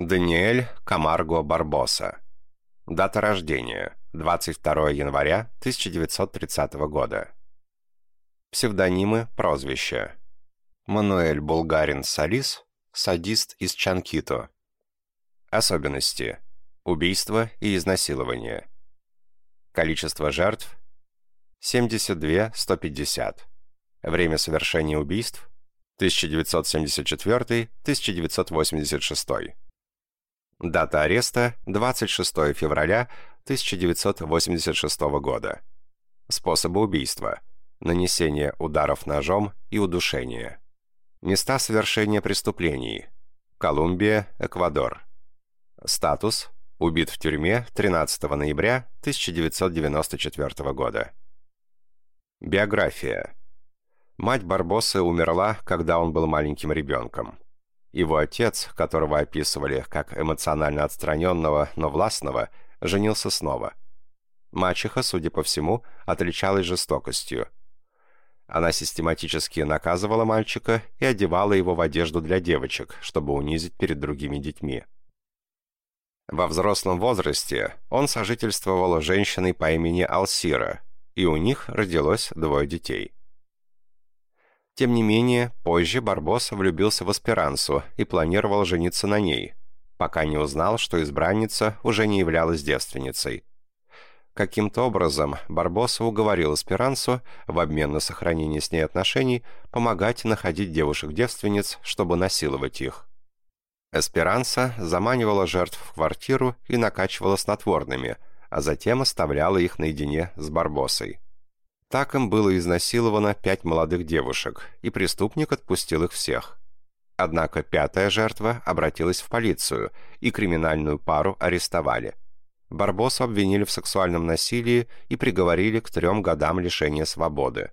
Даниэль Камарго Барбоса. Дата рождения – 22 января 1930 года. Псевдонимы, прозвища. Мануэль Булгарин Салис, садист из Чанкито. Особенности. Убийство и изнасилование. Количество жертв – 72-150. Время совершения убийств – 1974-1986. Дата ареста – 26 февраля 1986 года. Способы убийства – нанесение ударов ножом и удушение. Места совершения преступлений – Колумбия, Эквадор. Статус – убит в тюрьме 13 ноября 1994 года. Биография. Мать Барбосы умерла, когда он был маленьким ребенком. Его отец, которого описывали как эмоционально отстраненного, но властного, женился снова. Мачеха, судя по всему, отличалась жестокостью. Она систематически наказывала мальчика и одевала его в одежду для девочек, чтобы унизить перед другими детьми. Во взрослом возрасте он сожительствовал с женщиной по имени Алсира, и у них родилось двое детей – тем не менее, позже Барбос влюбился в Эсперансу и планировал жениться на ней, пока не узнал, что избранница уже не являлась девственницей. Каким-то образом Барбоса уговорил Эсперансу, в обмен на сохранение с ней отношений, помогать находить девушек-девственниц, чтобы насиловать их. Эсперанса заманивала жертв в квартиру и накачивала снотворными, а затем оставляла их наедине с Барбосой. Так им было изнасиловано пять молодых девушек, и преступник отпустил их всех. Однако пятая жертва обратилась в полицию, и криминальную пару арестовали. Барбосу обвинили в сексуальном насилии и приговорили к трем годам лишения свободы.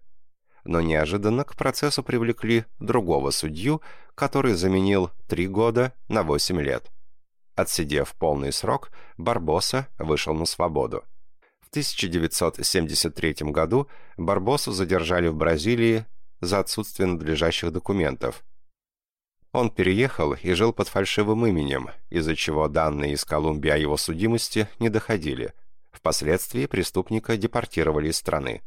Но неожиданно к процессу привлекли другого судью, который заменил три года на восемь лет. Отсидев полный срок, Барбоса вышел на свободу. В 1973 году Барбосу задержали в Бразилии за отсутствие надлежащих документов. Он переехал и жил под фальшивым именем, из-за чего данные из Колумбии о его судимости не доходили. Впоследствии преступника депортировали из страны.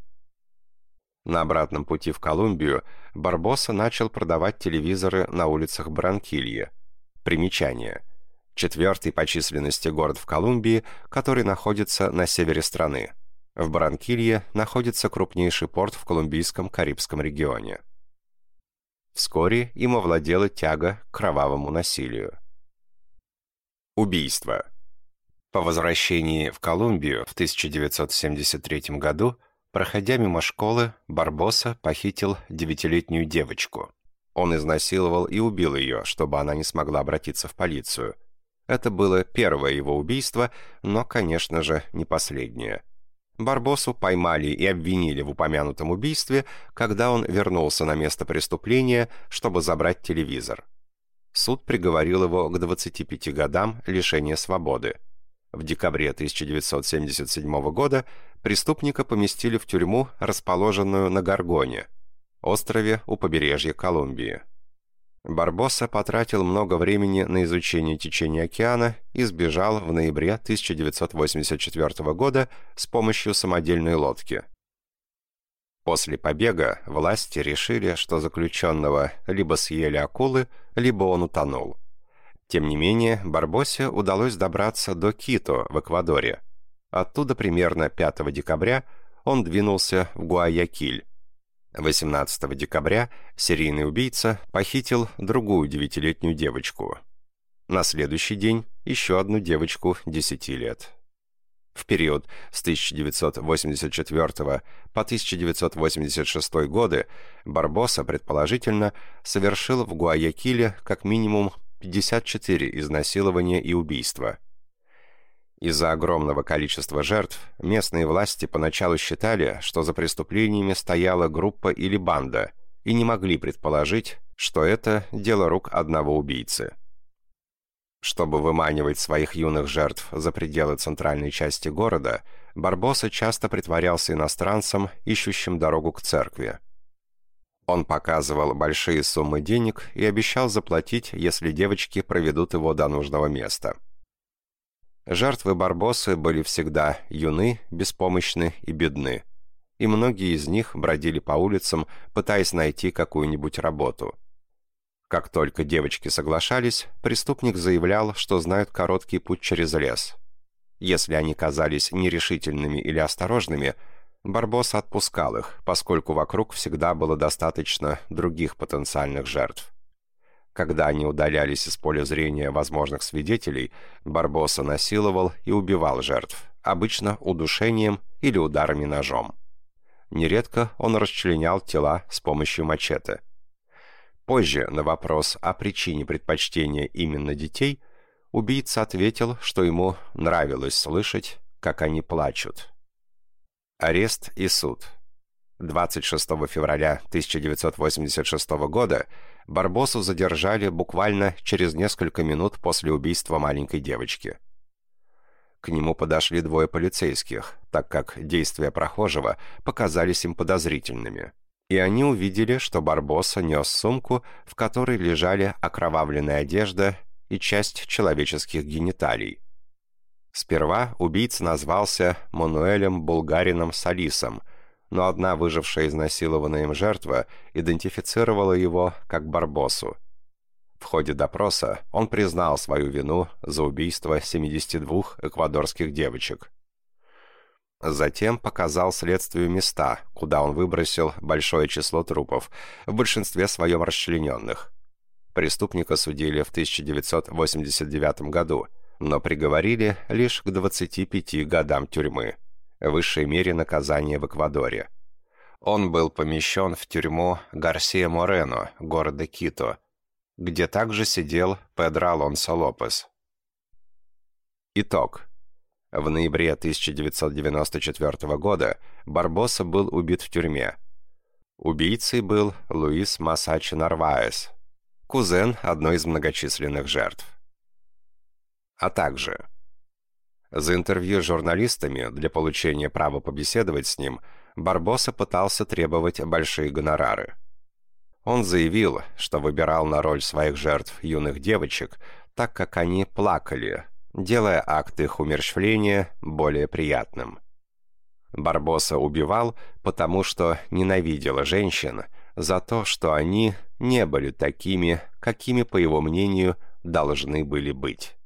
На обратном пути в Колумбию Барбоса начал продавать телевизоры на улицах Бранкилья. Примечание – четвертый по численности город в Колумбии, который находится на севере страны. В Баранкилье находится крупнейший порт в колумбийском Карибском регионе. Вскоре им овладела тяга к кровавому насилию. Убийство. По возвращении в Колумбию в 1973 году, проходя мимо школы, Барбоса похитил девятилетнюю девочку. Он изнасиловал и убил ее, чтобы она не смогла обратиться в полицию – это было первое его убийство, но, конечно же, не последнее. Барбосу поймали и обвинили в упомянутом убийстве, когда он вернулся на место преступления, чтобы забрать телевизор. Суд приговорил его к 25 годам лишения свободы. В декабре 1977 года преступника поместили в тюрьму, расположенную на Гаргоне, острове у побережья Колумбии. Барбоса потратил много времени на изучение течения океана и сбежал в ноябре 1984 года с помощью самодельной лодки. После побега власти решили, что заключенного либо съели акулы, либо он утонул. Тем не менее, Барбосе удалось добраться до Кито в Эквадоре. Оттуда примерно 5 декабря он двинулся в Гуаякиль, 18 декабря серийный убийца похитил другую девятилетнюю девочку. На следующий день еще одну девочку 10 лет. В период с 1984 по 1986 годы Барбоса, предположительно, совершил в Гуаякиле как минимум 54 изнасилования и убийства – из-за огромного количества жертв местные власти поначалу считали, что за преступлениями стояла группа или банда, и не могли предположить, что это дело рук одного убийцы. Чтобы выманивать своих юных жертв за пределы центральной части города, Барбоса часто притворялся иностранцем, ищущим дорогу к церкви. Он показывал большие суммы денег и обещал заплатить, если девочки проведут его до нужного места. Жертвы Барбосы были всегда юны, беспомощны и бедны, и многие из них бродили по улицам, пытаясь найти какую-нибудь работу. Как только девочки соглашались, преступник заявлял, что знают короткий путь через лес. Если они казались нерешительными или осторожными – Барбос отпускал их, поскольку вокруг всегда было достаточно других потенциальных жертв. Когда они удалялись из поля зрения возможных свидетелей, Барбоса насиловал и убивал жертв, обычно удушением или ударами ножом. Нередко он расчленял тела с помощью мачете. Позже на вопрос о причине предпочтения именно детей убийца ответил, что ему нравилось слышать, как они плачут. Арест и суд. 26 февраля 1986 года Барбосу задержали буквально через несколько минут после убийства маленькой девочки. К нему подошли двое полицейских, так как действия прохожего показались им подозрительными. И они увидели, что Барбоса нес сумку, в которой лежали окровавленная одежда и часть человеческих гениталий. Сперва убийца назвался Мануэлем Булгарином Салисом, но одна выжившая изнасилованная им жертва идентифицировала его как Барбосу. В ходе допроса он признал свою вину за убийство 72 эквадорских девочек. Затем показал следствию места, куда он выбросил большое число трупов, в большинстве своем расчлененных. Преступника судили в 1989 году – но приговорили лишь к 25 годам тюрьмы, высшей мере наказания в Эквадоре. Он был помещен в тюрьму Гарсия Морено, города Кито, где также сидел Педро Алонсо Лопес. Итог. В ноябре 1994 года Барбоса был убит в тюрьме. Убийцей был Луис Масачи Нарваес, кузен одной из многочисленных жертв а также за интервью с журналистами для получения права побеседовать с ним Барбоса пытался требовать большие гонорары. Он заявил, что выбирал на роль своих жертв юных девочек, так как они плакали, делая акт их умерщвления более приятным. Барбоса убивал, потому что ненавидела женщин за то, что они не были такими, какими, по его мнению, должны были быть.